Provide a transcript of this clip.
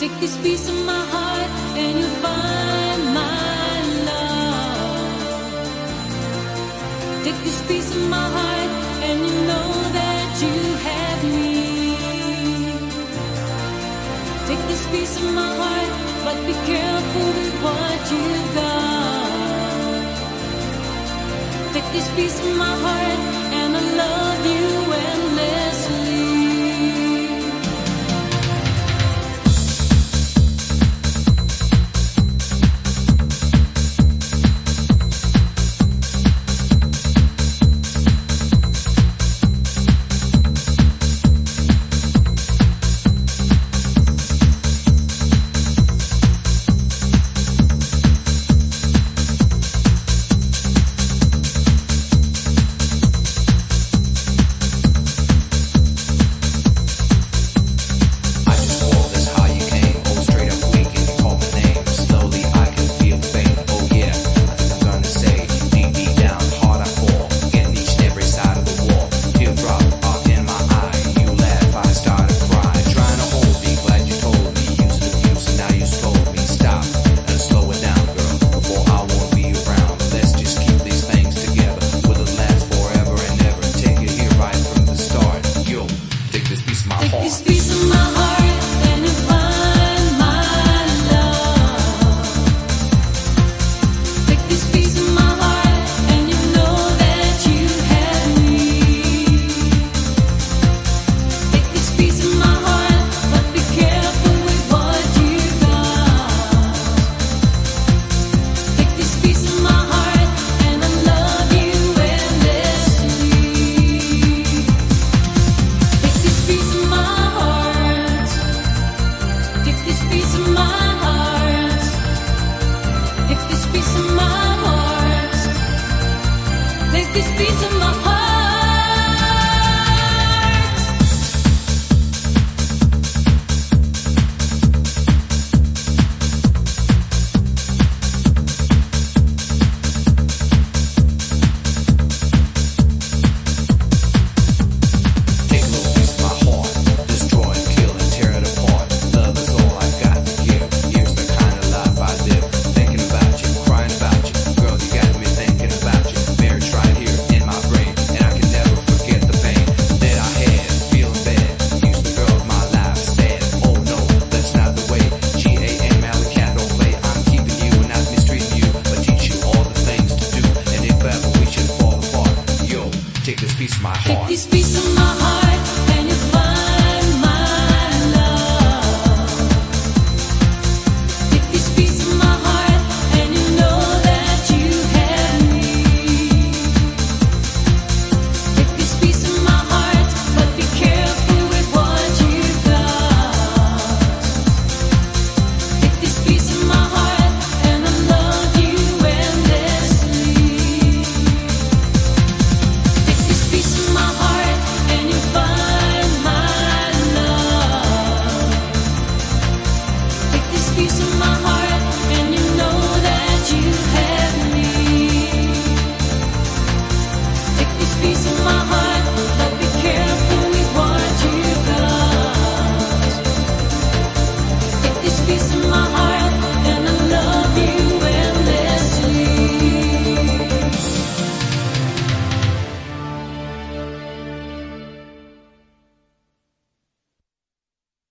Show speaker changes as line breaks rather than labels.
Take this piece of my heart and you'll find my love. Take this piece of my heart and you know that you have me. Take this piece of my heart, but be careful with what you got. Take this piece of my heart.
these